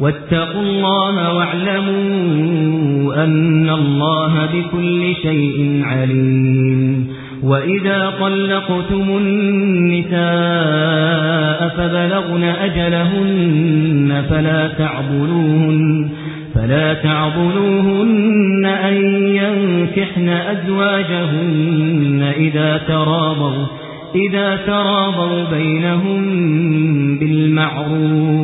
واتقوا الله واعلموا أن الله بكل شيء عليم. وإذا طلقتم النساء فبلغن أجلهن فلا تعبلوهن فلا تعبلوهن أن ينكحن أزواجهن إذا تراضوا إذا تراضوا بينهم بالمعروف.